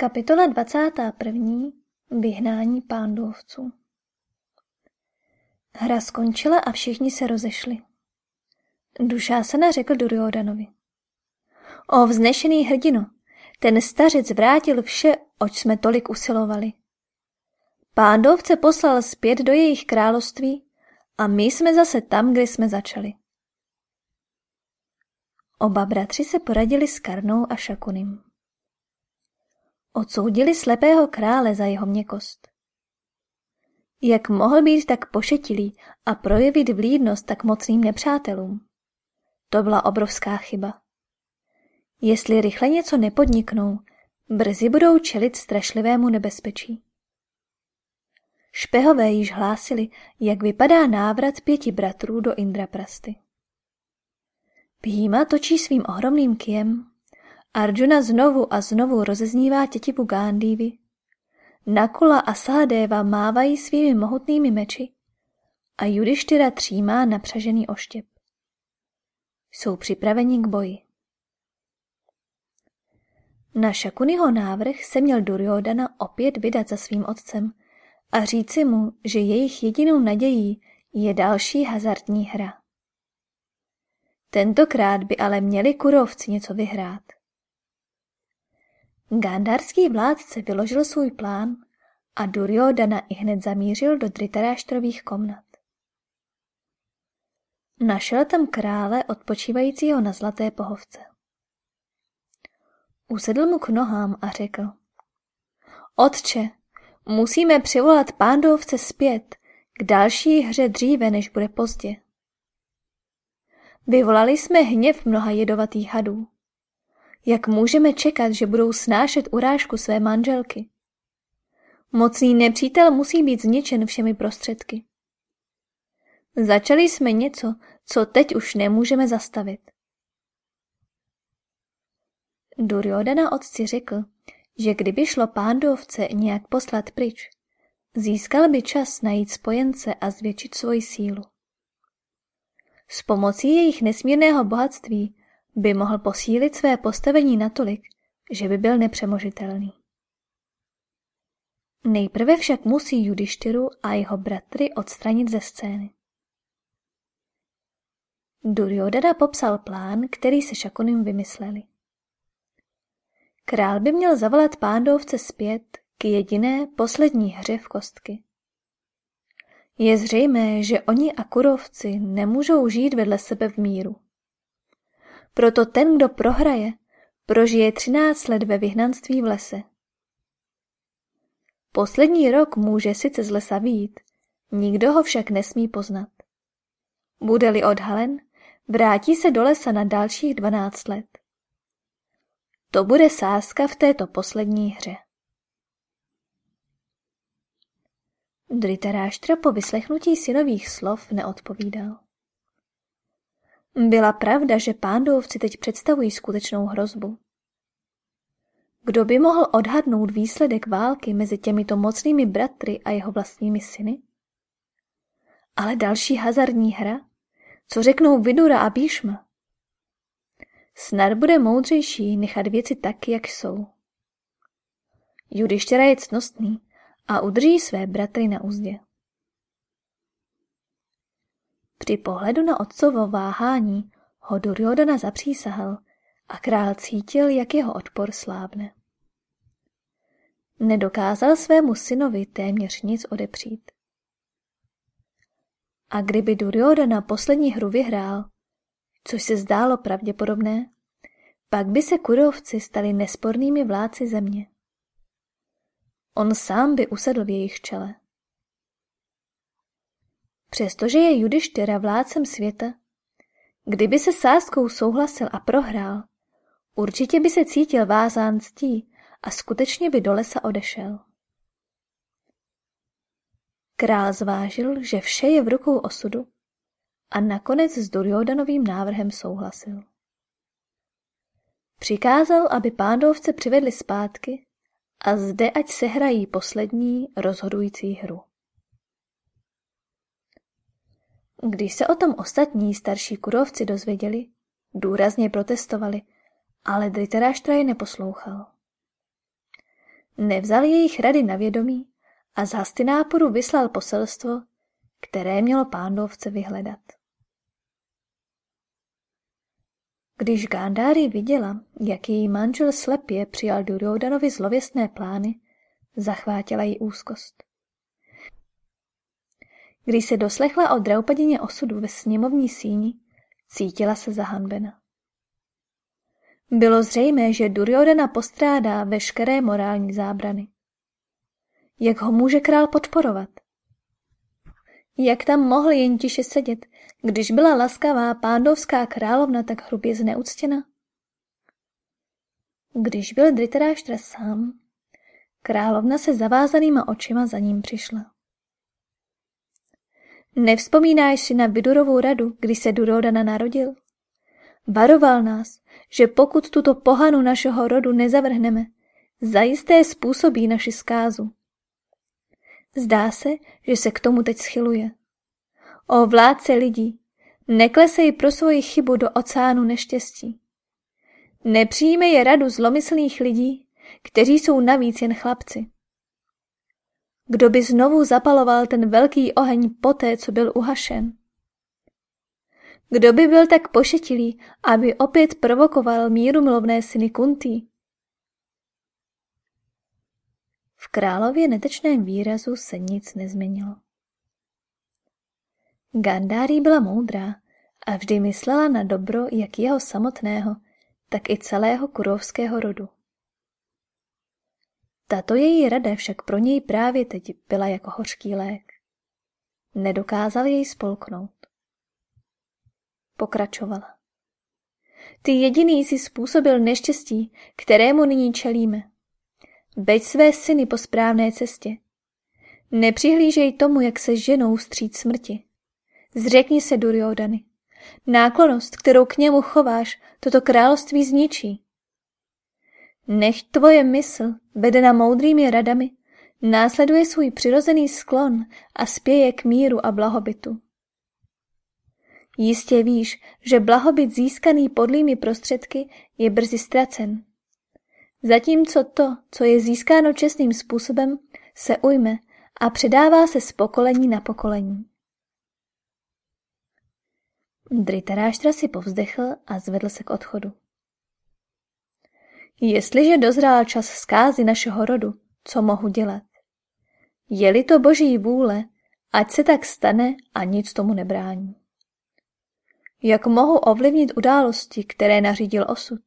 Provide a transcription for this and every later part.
Kapitola 21. Vyhnání pándovců Hra skončila a všichni se rozešli. Dušásana řekl Duryodanovi. O vznešený hrdino, ten stařec vrátil vše, oč jsme tolik usilovali. Pándovce poslal zpět do jejich království a my jsme zase tam, kde jsme začali. Oba bratři se poradili s Karnou a Šakunim. Odsoudili slepého krále za jeho měkost. Jak mohl být tak pošetilý a projevit vlídnost tak mocným nepřátelům? To byla obrovská chyba. Jestli rychle něco nepodniknou, brzy budou čelit strašlivému nebezpečí. Špehové již hlásili, jak vypadá návrat pěti bratrů do Indraprasty. Píma točí svým ohromným kiem Arjuna znovu a znovu rozeznívá tětivu Gándívy. Nakula a Sahadeva mávají svými mohutnými meči a Judištyra třímá napřažený oštěp. Jsou připraveni k boji. Na Šakuniho návrh se měl Duryodana opět vydat za svým otcem a říci mu, že jejich jedinou nadějí je další hazardní hra. Tentokrát by ale měli kurovci něco vyhrát. Gandharský vládce vyložil svůj plán a Duryodana i hned zamířil do Dritaráštrových komnat. Našel tam krále odpočívajícího na zlaté pohovce. Usedl mu k nohám a řekl. Otče, musíme přivolat pándovce zpět k další hře dříve, než bude pozdě. Vyvolali jsme hněv mnoha jedovatých hadů. Jak můžeme čekat, že budou snášet urážku své manželky? Mocný nepřítel musí být zničen všemi prostředky. Začali jsme něco, co teď už nemůžeme zastavit. Duryodana otci řekl, že kdyby šlo pándovce nějak poslat pryč, získal by čas najít spojence a zvětšit svoji sílu. S pomocí jejich nesmírného bohatství by mohl posílit své postavení natolik, že by byl nepřemožitelný. Nejprve však musí Judištyru a jeho bratry odstranit ze scény. Duryodhana popsal plán, který se Šakunim vymysleli. Král by měl zavolat pándovce zpět k jediné poslední hře v kostky. Je zřejmé, že oni a kurovci nemůžou žít vedle sebe v míru. Proto ten, kdo prohraje, prožije třináct let ve vyhnanství v lese. Poslední rok může sice z lesa výjít, nikdo ho však nesmí poznat. Bude-li odhalen, vrátí se do lesa na dalších dvanáct let. To bude sázka v této poslední hře. Dritaráštra po vyslechnutí synových slov neodpovídal. Byla pravda, že pándovci teď představují skutečnou hrozbu. Kdo by mohl odhadnout výsledek války mezi těmito mocnými bratry a jeho vlastními syny? Ale další hazardní hra? Co řeknou Vidura a Bíšma? Snad bude moudřejší nechat věci tak, jak jsou. Judištěra je cnostný a udrží své bratry na úzdě. Při pohledu na otcovo váhání ho Duryodhana zapřísahal a král cítil, jak jeho odpor slábne. Nedokázal svému synovi téměř nic odepřít. A kdyby Duryodhana poslední hru vyhrál, což se zdálo pravděpodobné, pak by se kurovci stali nespornými vládci země. On sám by usedl v jejich čele. Přestože je Judištyra vládcem světa, kdyby se sázkou souhlasil a prohrál, určitě by se cítil vázán ctí a skutečně by do lesa odešel. Král zvážil, že vše je v rukou osudu a nakonec s Duryodanovým návrhem souhlasil. Přikázal, aby pándovce přivedli zpátky a zde ať sehrají poslední rozhodující hru. Když se o tom ostatní starší kurovci dozvěděli, důrazně protestovali, ale Dritaráštra je neposlouchal. nevzal jejich rady na vědomí a z Hastináporu vyslal poselstvo, které mělo pándovce vyhledat. Když Gándhári viděla, jak její manžel slepě přijal Duryodanovi zlověstné plány, zachvátila jí úzkost. Když se doslechla o Draupadině osudu ve sněmovní síni, cítila se zahanbena. Bylo zřejmé, že Duryodana postrádá veškeré morální zábrany. Jak ho může král podporovat? Jak tam mohl jen tiše sedět, když byla laskavá pándovská královna tak hrubě zneuctěna? Když byl Dritaráštra sám, královna se zavázanýma očima za ním přišla. Nevzpomínáš si na Vidurovou radu, kdy se Durodana narodil? Varoval nás, že pokud tuto pohanu našeho rodu nezavrhneme, zajisté způsobí naši zkázu. Zdá se, že se k tomu teď schyluje. O vládce lidí, neklesej pro svoji chybu do oceánu neštěstí. Nepřijme je radu zlomyslných lidí, kteří jsou navíc jen chlapci. Kdo by znovu zapaloval ten velký oheň poté, co byl uhašen? Kdo by byl tak pošetilý, aby opět provokoval míru milovné syny Kuntý? V králově netečném výrazu se nic nezměnilo. Gandári byla moudrá a vždy myslela na dobro jak jeho samotného, tak i celého kurovského rodu. Tato její rada však pro něj právě teď byla jako hořký lék. Nedokázal jej spolknout. Pokračovala. Ty jediný si způsobil neštěstí, kterému nyní čelíme. Beď své syny po správné cestě. Nepřihlížej tomu, jak se ženou vstříc smrti. Zřekni se, Duryodany. Náklonost, kterou k němu chováš, toto království zničí. Nech tvoje mysl, vedena moudrými radami, následuje svůj přirozený sklon a spěje k míru a blahobytu. Jistě víš, že blahobyt získaný podlými prostředky je brzy ztracen. Zatímco to, co je získáno čestným způsobem, se ujme a předává se z pokolení na pokolení. Dritaráštra si povzdechl a zvedl se k odchodu. Jestliže dozrál čas zkázy našeho rodu, co mohu dělat? Je-li to boží vůle, ať se tak stane a nic tomu nebrání. Jak mohu ovlivnit události, které nařídil osud?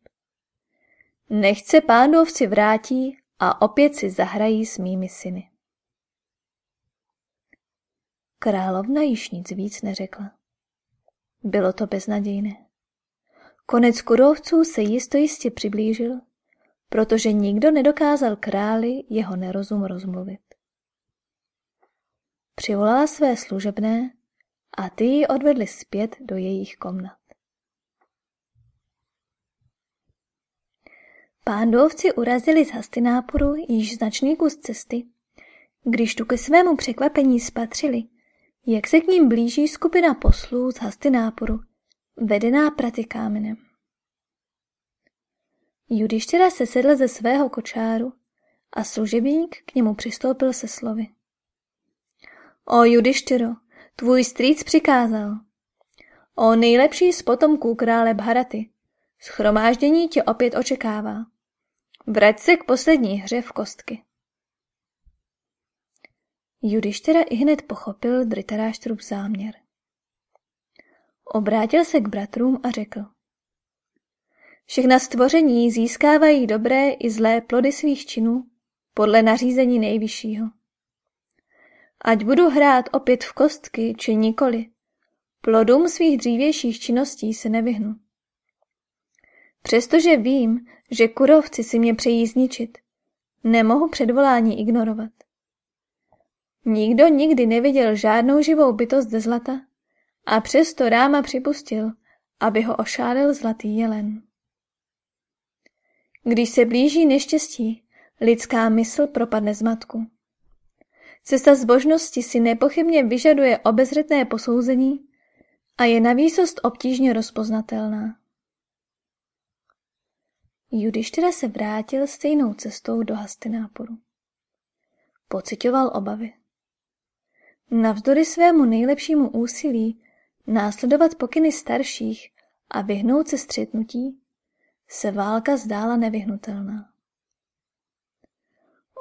Nechce pándovci vrátí a opět si zahrají s mými syny. Královna již nic víc neřekla. Bylo to beznadějné. Konec kurovců se jistojistě přiblížil protože nikdo nedokázal králi jeho nerozum rozmluvit. Přivolala své služebné a ty ji odvedli zpět do jejich komnat. Pándovci urazili z Hastináporu již značný kus cesty, když tu ke svému překvapení spatřili, jak se k ním blíží skupina poslů z Hastináporu, vedená pratikáminem. Judištěra se sedl ze svého kočáru a služebník k němu přistoupil se slovy. O Judištěro, tvůj strýc přikázal. O nejlepší z potomků krále Bharaty, schromáždění tě opět očekává. Vrať se k poslední hře v kostky. Judištěra i hned pochopil Dritaráštrův záměr. Obrátil se k bratrům a řekl. Všechna stvoření získávají dobré i zlé plody svých činů podle nařízení nejvyššího. Ať budu hrát opět v kostky či nikoli, plodům svých dřívějších činností se nevyhnu. Přestože vím, že kurovci si mě přejí zničit, nemohu předvolání ignorovat. Nikdo nikdy neviděl žádnou živou bytost ze zlata a přesto Ráma připustil, aby ho ošálil zlatý jelen. Když se blíží neštěstí, lidská mysl propadne zmatku. Cesta zbožnosti si nepochybně vyžaduje obezřetné posouzení a je na výsost obtížně rozpoznatelná. Judištyra se vrátil stejnou cestou do Hastináporu. Pocitoval obavy. Navzdory svému nejlepšímu úsilí následovat pokyny starších a vyhnout se střetnutí, se válka zdála nevyhnutelná.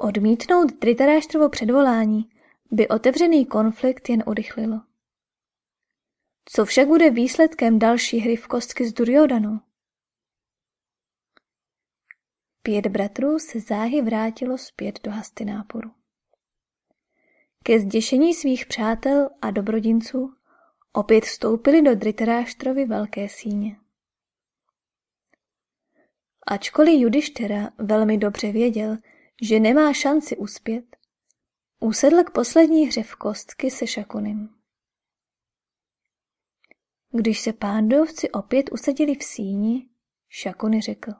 Odmítnout Dritaráštrovo předvolání by otevřený konflikt jen urychlilo. Co však bude výsledkem další hry v kostky s Duryodanou? Pět bratrů se záhy vrátilo zpět do Hastináporu. Ke zděšení svých přátel a dobrodinců opět vstoupili do Dritaráštrovy velké síně. Ačkoliv Judištera velmi dobře věděl, že nemá šanci uspět, usedl k poslední hře v kostky se Šakunem. Když se pándovci opět usadili v síni, Šakuny řekl.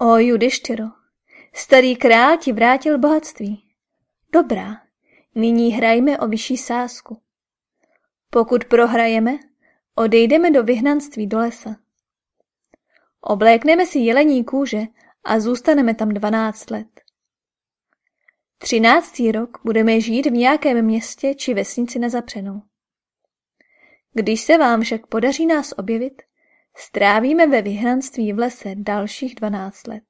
O Judištyro, starý král ti vrátil bohatství. Dobrá, nyní hrajme o vyšší sázku. Pokud prohrajeme, odejdeme do vyhnanství do lesa. Oblékneme si jelení kůže a zůstaneme tam dvanáct let. Třináctý rok budeme žít v nějakém městě či vesnici nezapřenou. Když se vám však podaří nás objevit, strávíme ve vyhnanství v lese dalších dvanáct let.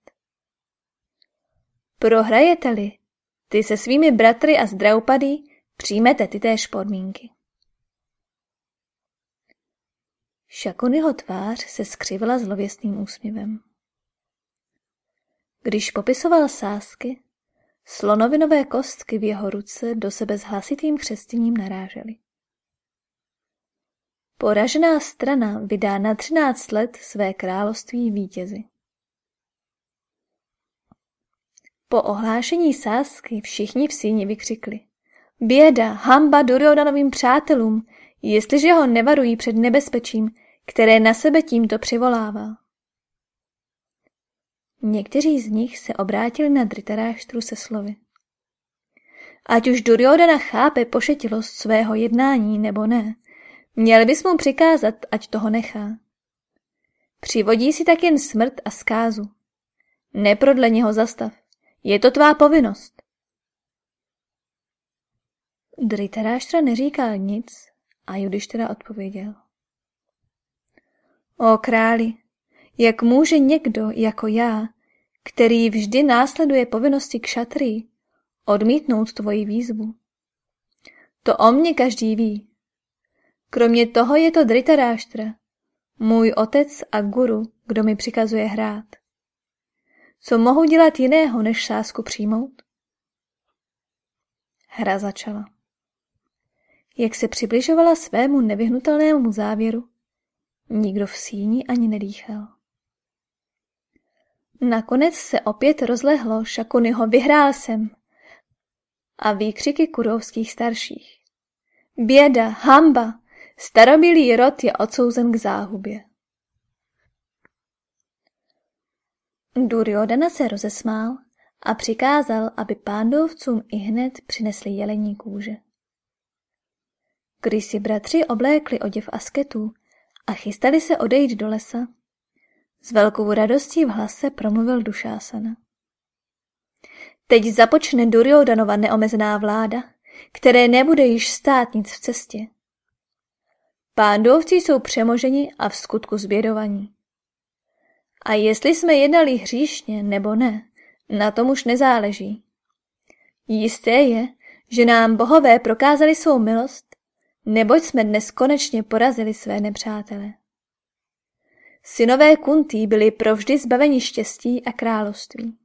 Prohrajete-li, ty se svými bratry a z přijmete ty též podmínky. Šakonyho tvář se skřivila zlověstným úsměvem. Když popisoval sásky, slonovinové kostky v jeho ruce do sebe s hlasitým křestěním narážely. Poražená strana vydá na třináct let své království vítězi. Po ohlášení sásky všichni v síni vykřikli. Běda, hamba Duryodanovým přátelům, jestliže ho nevarují před nebezpečím, které na sebe tímto přivolává. Někteří z nich se obrátili na Dritaráštru se slovy. Ať už Duryodhana chápe pošetilost svého jednání nebo ne, měl bys mu přikázat, ať toho nechá. Přivodí si tak jen smrt a zkázu. Neprodleně ho zastav. Je to tvá povinnost. Dritaráštra neříkal nic a Judištěra odpověděl. O králi, jak může někdo jako já, který vždy následuje povinnosti k šatry, odmítnout tvoji výzvu? To o mně každý ví. Kromě toho je to Dritaráštra, můj otec a guru, kdo mi přikazuje hrát. Co mohu dělat jiného, než sásku přijmout? Hra začala. Jak se přibližovala svému nevyhnutelnému závěru, Nikdo v síni ani nedýchal. Nakonec se opět rozlehlo Šakunyho vyhrál jsem a výkřiky kurovských starších. Běda, hamba, starobilý rod je odsouzen k záhubě. Duryodhana se rozesmál a přikázal, aby pándovcům i hned přinesli jelení kůže. Když si bratři oblékli oděv asketů a chystali se odejít do lesa. S velkou radostí v hlase promluvil Dušásana. Teď započne Duryodanova neomezená vláda, které nebude již stát nic v cestě. Pándovci jsou přemoženi a v skutku zbědovaní. A jestli jsme jednali hříšně nebo ne, na tom už nezáleží. Jisté je, že nám bohové prokázali svou milost neboť jsme dnes konečně porazili své nepřátele. Synové Kuntý byli provždy zbaveni štěstí a království.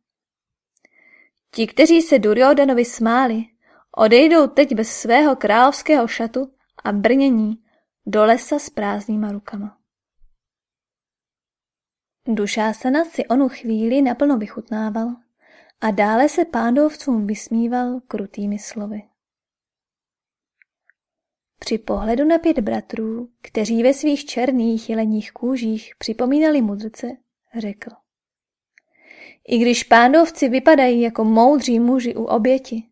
Ti, kteří se Duryodanovi smáli, odejdou teď bez svého královského šatu a brnění do lesa s prázdnýma rukama. Dušásana si onu chvíli naplno vychutnával a dále se pándovcům vysmíval krutými slovy. Při pohledu na pět bratrů, kteří ve svých černých jeleních kůžích připomínali mudrce, řekl. I když pándovci vypadají jako moudří muži u oběti,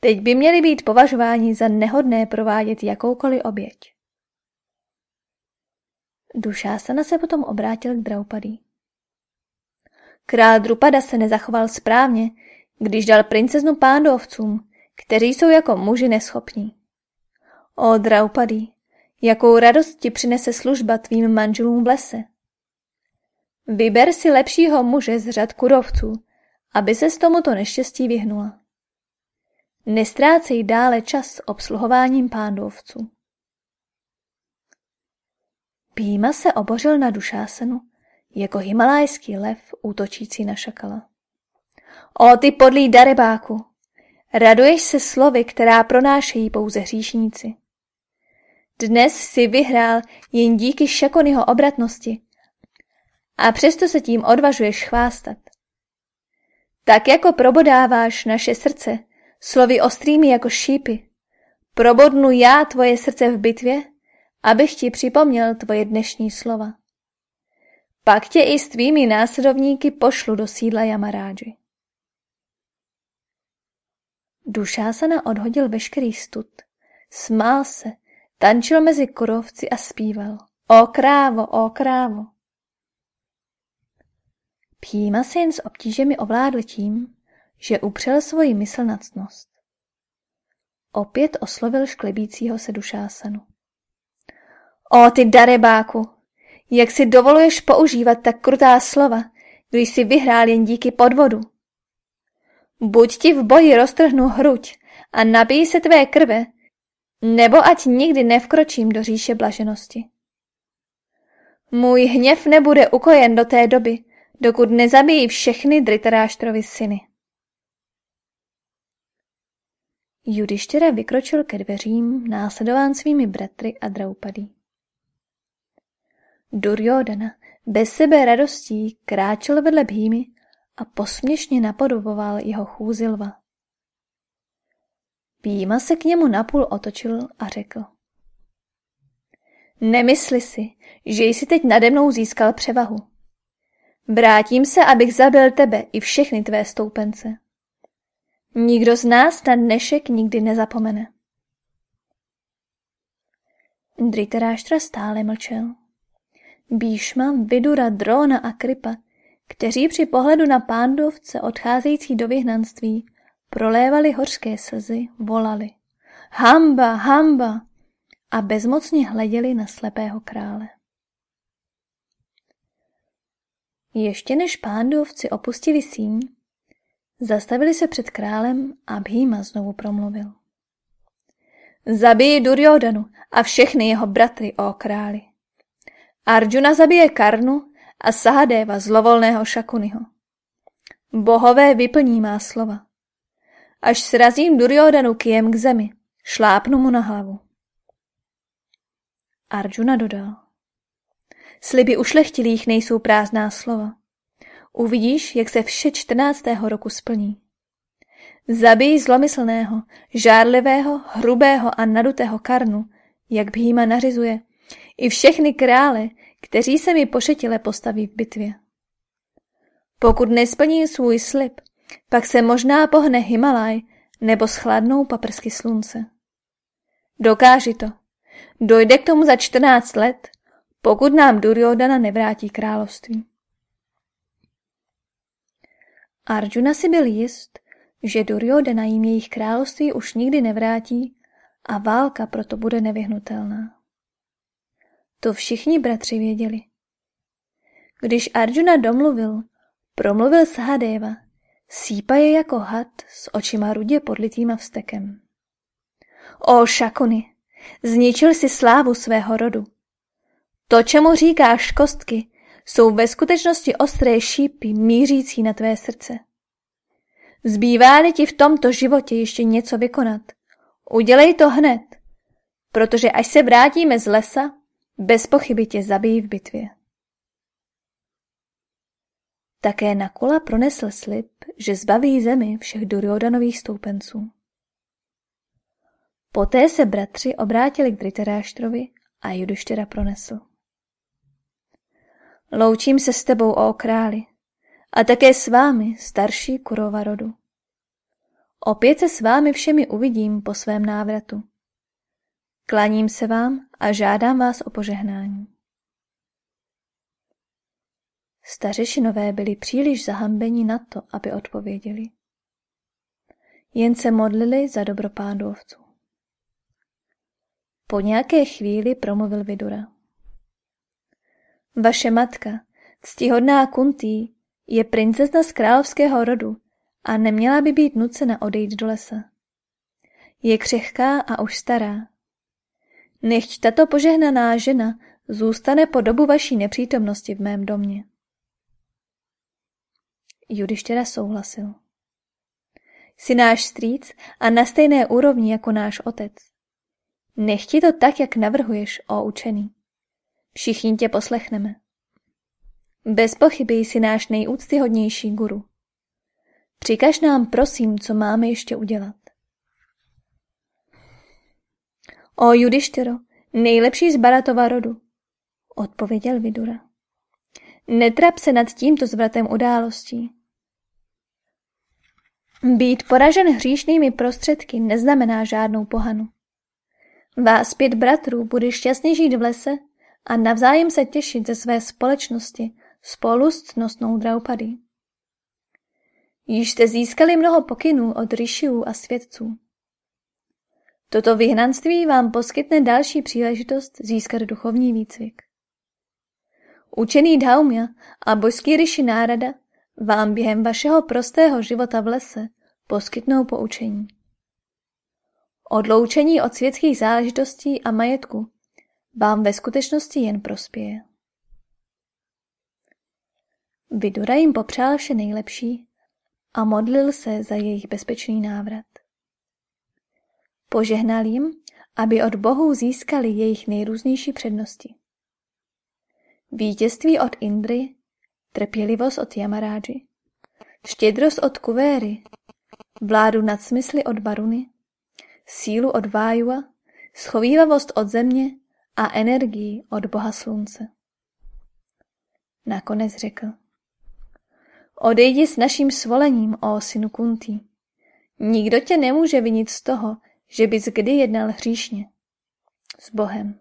teď by měli být považováni za nehodné provádět jakoukoliv oběť. Dušásana se potom obrátil k Draupadí. Král Drupada se nezachoval správně, když dal princeznu pándovcům, kteří jsou jako muži neschopní. O Draupadi, jakou radost ti přinese služba tvým manželům v lese. Vyber si lepšího muže z řad kurovců, aby se z tomuto neštěstí vyhnula. Nestrácej dále čas obsluhováním pándovců. Píma se obořil na dušásenu, jako himalajský lev útočící na šakala. O ty podlý darebáku! Raduješ se slovy, která pronášejí pouze hříšníci. Dnes si vyhrál jen díky Šakonyho obratnosti a přesto se tím odvažuješ chvástat. Tak jako probodáváš naše srdce slovy ostrými jako šípy, probodnu já tvoje srdce v bitvě, abych ti připomněl tvoje dnešní slova. Pak tě i s tvými následovníky pošlu do sídla Jamarádži. Dušásana odhodil veškerý stud, smál se, tančil mezi kurovci a zpíval. O krávo, o krávo. Píma se jen s obtížemi ovládl tím, že upřel svoji mysl na ctnost. Opět oslovil šklebícího se dušásanu. O ty darebáku, jak si dovoluješ používat tak krutá slova, když si vyhrál jen díky podvodu? Buď ti v boji roztrhnu hruď a nabíj se tvé krve, nebo ať nikdy nevkročím do říše blaženosti. Můj hněv nebude ukojen do té doby, dokud nezabijí všechny Dritaráštrovi syny. Judištěra vykročil ke dveřím, následován svými bratry a Draupadí. Duryodhana bez sebe radostí kráčel vedle Bhímy a posměšně napodoboval jeho chůzi lva. Píma se k němu napůl otočil a řekl. Nemysli si, že jsi teď nade mnou získal převahu. Vrátím se, abych zabil tebe i všechny tvé stoupence. Nikdo z nás na dnešek nikdy nezapomene. Dritaráštra stále mlčel. Bíšma, Vidura, Drona a Kripa, kteří při pohledu na pándovce odcházející do vyhnanství prolévali hořké slzy, volali Hamba, hamba a bezmocně hleděli na slepého krále. Ještě než pándovci opustili síň, zastavili se před králem a Bhima znovu promluvil. Zabij Duryodanu a všechny jeho bratry, o králi. Arjuna zabije Karnu a Sahadeva zlovolného Šakuniho. Bohové vyplní má slova. Až srazím Duryodanu kijem k zemi, šlápnu mu na hlavu. Arjuna dodal. Sliby ušlechtilých nejsou prázdná slova. Uvidíš, jak se vše čtrnáctého roku splní. Zabij zlomyslného, žárlivého, hrubého a nadutého karnu, jak Bhýma nařizuje, i všechny krále, kteří se mi pošetile postaví v bitvě. Pokud nesplní svůj slib, pak se možná pohne Himalaj nebo schladnou paprsky slunce. Dokáži to. Dojde k tomu za 14 let, pokud nám Duryodhana nevrátí království. Arjuna si byl jist, že Duryodhana jim jejich království už nikdy nevrátí a válka proto bude nevyhnutelná. To všichni bratři věděli. Když Arjuna domluvil, promluvil Sahadeva, sípaje jako had s očima rudě podlitýma vstekem. O Šakuny, zničil si slávu svého rodu. To, čemu říkáš kostky, jsou ve skutečnosti ostré šípy mířící na tvé srdce. Zbývá-li ti v tomto životě ještě něco vykonat, udělej to hned, protože až se vrátíme z lesa, bez pochyby tě zabijí v bitvě. Také Nakula pronesl slib, že zbaví zemi všech Duryodanových stoupenců. Poté se bratři obrátili k Dritaráštrovi a Judištěra pronesl. Loučím se s tebou, o králi, a také s vámi, starší kurova rodu. Opět se s vámi všemi uvidím po svém návratu. Klaním se vám a žádám vás o požehnání. Stařešinové byli příliš zahambeni na to, aby odpověděli. Jen se modlili za dobro pándovců. Po nějaké chvíli promluvil Vidura. Vaše matka, ctihodná Kuntý, je princezna z královského rodu a neměla by být nucena odejít do lesa. Je křehká a už stará. Nechť tato požehnaná žena zůstane po dobu vaší nepřítomnosti v mém domě. Judištěra souhlasil. Jsi náš strýc a na stejné úrovni jako náš otec. Nechti to tak, jak navrhuješ, o učený. Všichni tě poslechneme. Bez pochyby jsi náš nejúctyhodnější guru. Přikaž nám prosím, co máme ještě udělat. O Judištěro, nejlepší z Baratova rodu, odpověděl Vidura. Netrap se nad tímto zvratem událostí. Být poražen hříšnými prostředky neznamená žádnou pohanu. Vás pět bratrů bude šťastně žít v lese a navzájem se těšit ze své společnosti spolu s cnostnou Draupady. Již jste získali mnoho pokynů od ryšiů a svědců. Toto vyhnanství vám poskytne další příležitost získat duchovní výcvik. Učený Dhaumya a božský ryši nárada vám během vašeho prostého života v lese poskytnou poučení. Odloučení od světských záležitostí a majetku vám ve skutečnosti jen prospěje. Vidura jim popřál vše nejlepší a modlil se za jejich bezpečný návrat. Požehnal jim, aby od bohů získali jejich nejrůznější přednosti. Vítězství od Indry, trpělivost od Yamaráži, štědrost od Kuvéry, vládu nad smysly od Baruny, sílu od Vájua, schovývavost od země a energii od boha slunce. Nakonec řekl. Odejdi s naším svolením, o synu Kuntý. Nikdo tě nemůže vinit z toho, že bys kdy jednal hříšně. S Bohem.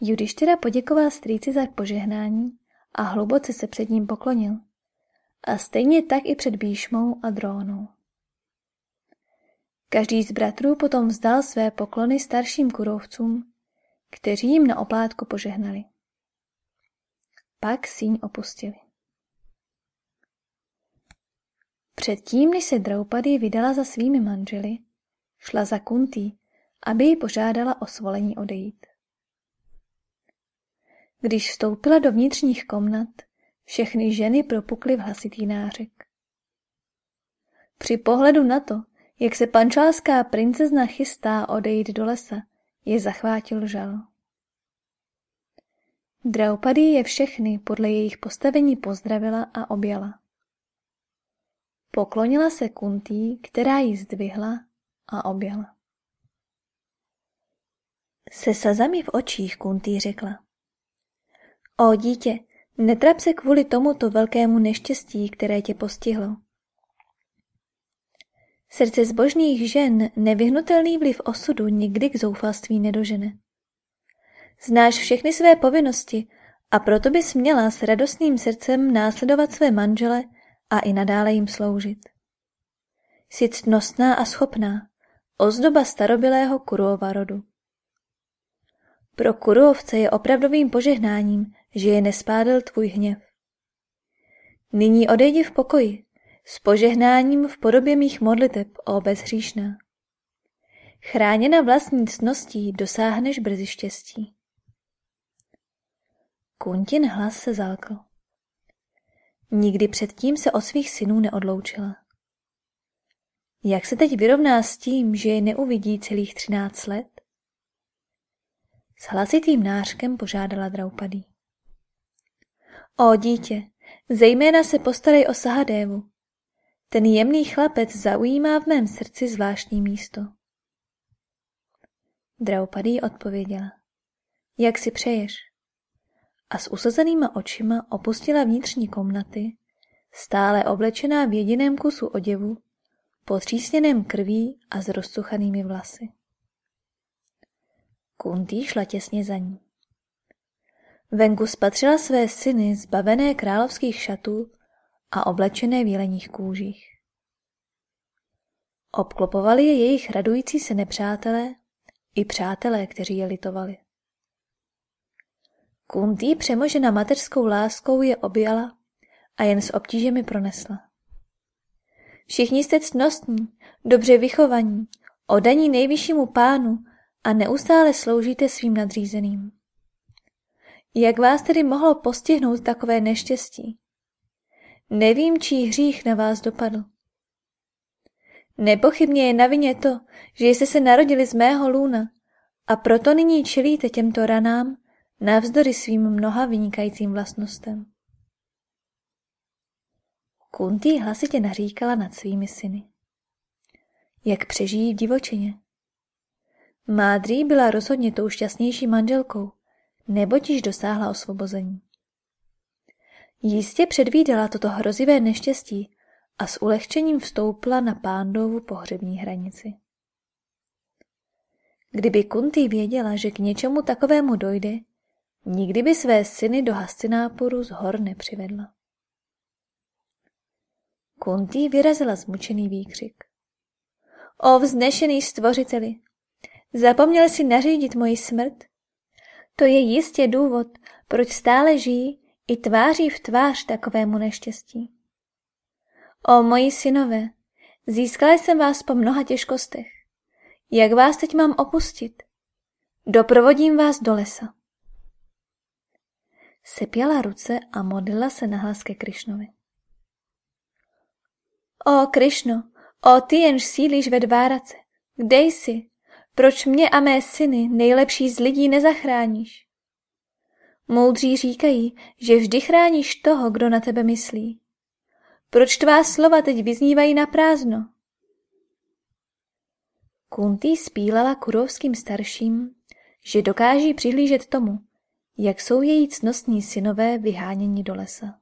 Judištyra poděkoval strýci za požehnání a hluboce se před ním poklonil. A stejně tak i před Bíšmou a Drónou. Každý z bratrů potom vzdal své poklony starším kurovcům, kteří jim na oplátku požehnali. Pak síň opustili. Předtím, než se Draupadi vydala za svými manželi, šla za Kuntý, aby ji požádala o svolení odejít. Když vstoupila do vnitřních komnat, všechny ženy propukly v hlasitý nářek. Při pohledu na to, jak se pančálská princezna chystá odejít do lesa, je zachvátil žal. Draupadi je všechny podle jejich postavení pozdravila a objala. Poklonila se Kuntý, která ji zdvihla a objala. Se sazami v očích Kuntý řekla. O dítě, netrap se kvůli tomuto velkému neštěstí, které tě postihlo. Srdce zbožných žen nevyhnutelný vliv osudu nikdy k zoufalství nedožene. Znáš všechny své povinnosti a proto bys měla s radostným srdcem následovat své manžele a i nadále jim sloužit. Jsi ctnostná a schopná, ozdoba starobilého Kuruova rodu. Pro Kuruovce je opravdovým požehnáním, že je nespádl tvůj hněv. Nyní odejdi v pokoji, s požehnáním v podobě mých modliteb o bezhříšná. Chráněna vlastní cností dosáhneš brzy štěstí. Kuntin hlas se zalkl. Nikdy předtím se od svých synů neodloučila. Jak se teď vyrovná s tím, že je neuvidí celých třináct let? S hlasitým nářkem požádala Draupadý. O dítě, zejména se postarej o Sahadévu. Ten jemný chlapec zaujímá v mém srdci zvláštní místo. Draupadý odpověděla. Jak si přeješ? A s usazenýma očima opustila vnitřní komnaty, stále oblečená v jediném kusu oděvu, potřísněném krví a s rozsuchanými vlasy. Kuntý šla těsně za ní. Venku spatřila své syny zbavené královských šatů a oblečené v jeleních kůžích. Obklopovali je jejich radující se nepřátelé i přátelé, kteří je litovali. Kuntý přemožena mateřskou láskou je objala a jen s obtížemi pronesla. Všichni jste ctnostní, dobře vychovaní, odaní nejvyššímu pánu a neustále sloužíte svým nadřízeným. Jak vás tedy mohlo postihnout takové neštěstí? Nevím, čí hřích na vás dopadl. Nepochybně je na vině to, že jste se narodili z mého lůna a proto nyní čelíte těmto ranám navzdory svým mnoha vynikajícím vlastnostem. Kuntý hlasitě naříkala nad svými syny. Jak přežijí v divočině? Mádrý byla rozhodně tou šťastnější manželkou, neboť již dosáhla osvobození. Jistě předvídala toto hrozivé neštěstí a s ulehčením vstoupila na pándovu pohřební hranici. Kdyby Kuntý věděla, že k něčemu takovému dojde, nikdy by své syny do Hastináporu z hor nepřivedla. Kuntý vyrazila zmučený výkřik. O vznešený stvořiteli, zapomněl si nařídit moji smrt? To je jistě důvod, proč stále žijí i tváří v tvář takovému neštěstí. O moji synové, získala jsem vás po mnoha těžkostech. Jak vás teď mám opustit? Doprovodím vás do lesa. Sepěla ruce a modlila se nahlas ke Krišnovi. O Krišno, o ty jenž sílíš ve dvárace, kde jsi? Proč mě a mé syny, nejlepší z lidí, nezachráníš? Moudří říkají, že vždy chráníš toho, kdo na tebe myslí. Proč tvá slova teď vyznívají na prázdno? Kuntý spílala kurovským starším, že dokáží přihlížet tomu, jak jsou její cnostní synové vyháněni do lesa.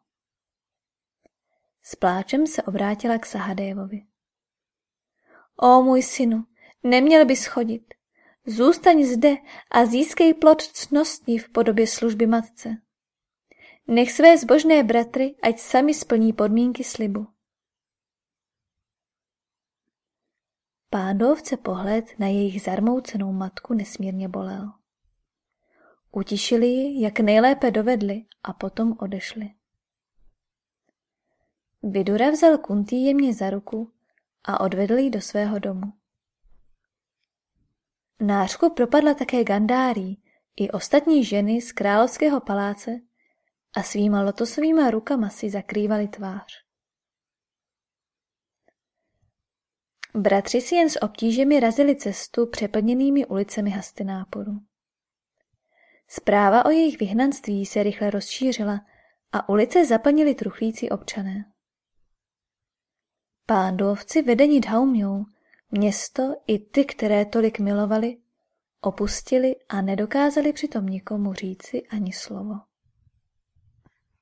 S pláčem se obrátila k Sahadévovi. O můj synu, neměl bys chodit. Zůstaň zde a získej plod cností v podobě služby matce. Nech své zbožné bratry, ať sami splní podmínky slibu. Pádovce pohled na jejich zarmoucenou matku nesmírně bolel. Utišili ji, jak nejlépe dovedli a potom odešli. Vidura vzal Kuntý jemně za ruku a odvedl ji do svého domu. Nářku propadla také Gandárí i ostatní ženy z královského paláce a svýma lotosovýma rukama si zakrývali tvář. Bratři si jen s obtížemi razili cestu přeplněnými ulicemi Hastináporu. Zpráva o jejich vyhnanství se rychle rozšířila a ulice zaplnili truchlící občané. Pándovci vedení Dhaumjou město i ty, které tolik milovali, opustili a nedokázali přitom nikomu říci ani slovo.